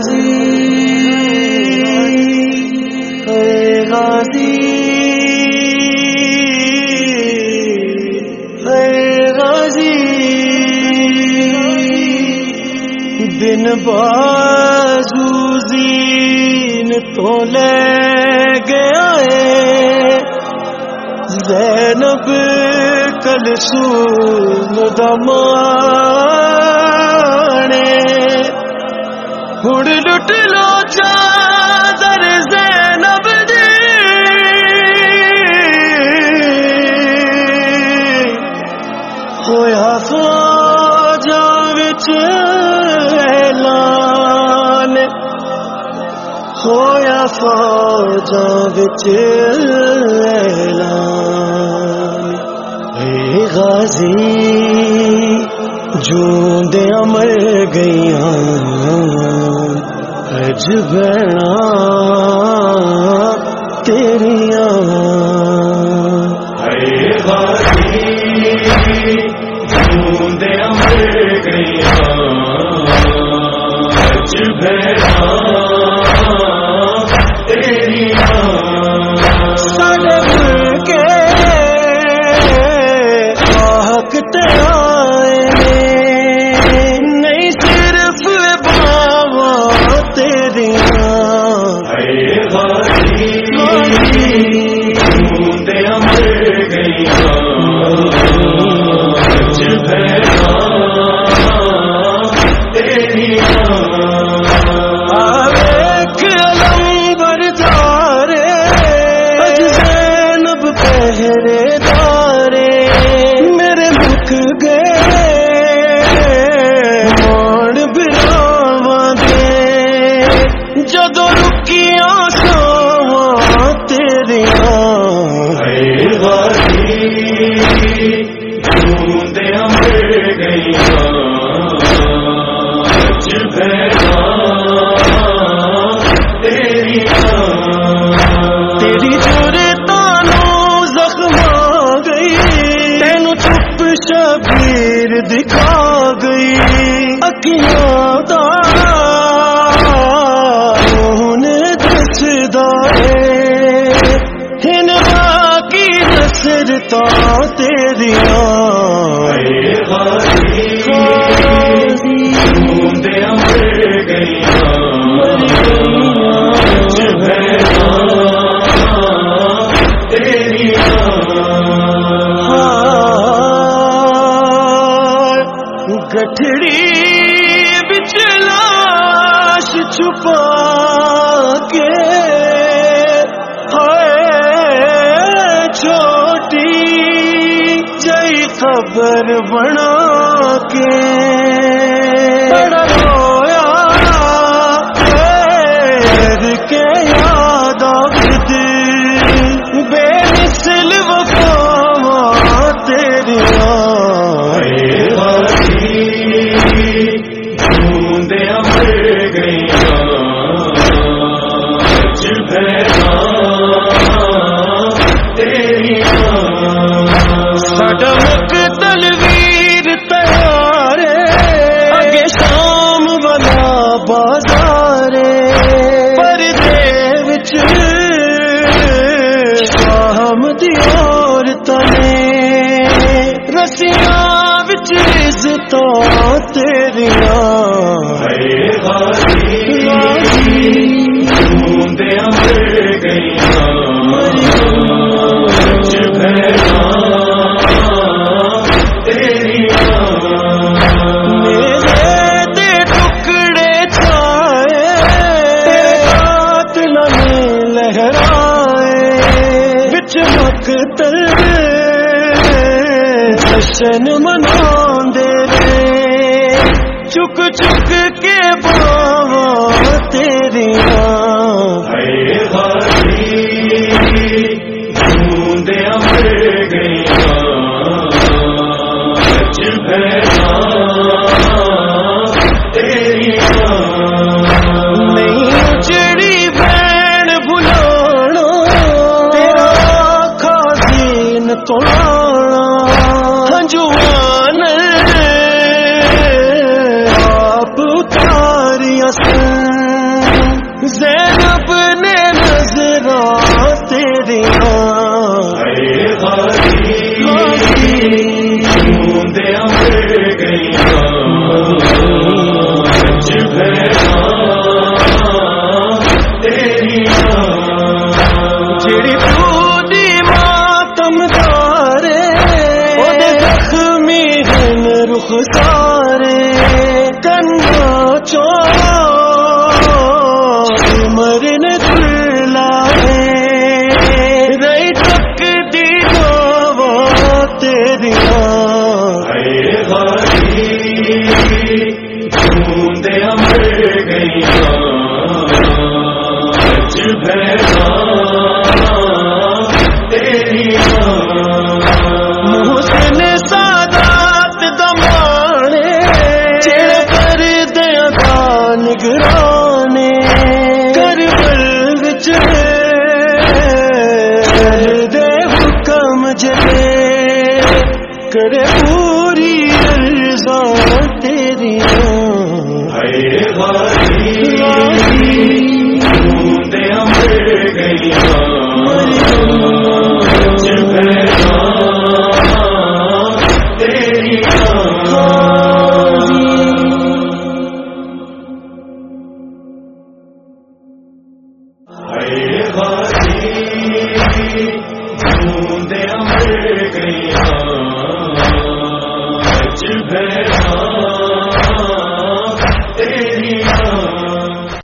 غازی اے غازی اے غازی بازو زین تو لے گیا ہے زینب کل سون دمان ہڑ لٹ لو چادر زینب جی۔ دی ہویا فوجا وچ اعلان۔ ہویا فوجا وچ اعلان۔ اے غازی جو دے مر گئی اج بہنا تیریاں گٹھڑی بچ لاش چھپا کے خبر بنا کے بڑا رویا پیر کے یاد آبد بے مثل وفا بچ مقتل جشن منا رے چک چک کے باوا تیریاں نہیں زینب نے نظر تیری جڑی کرے پوری ارزا تیریاں ہائے بھائی بھائی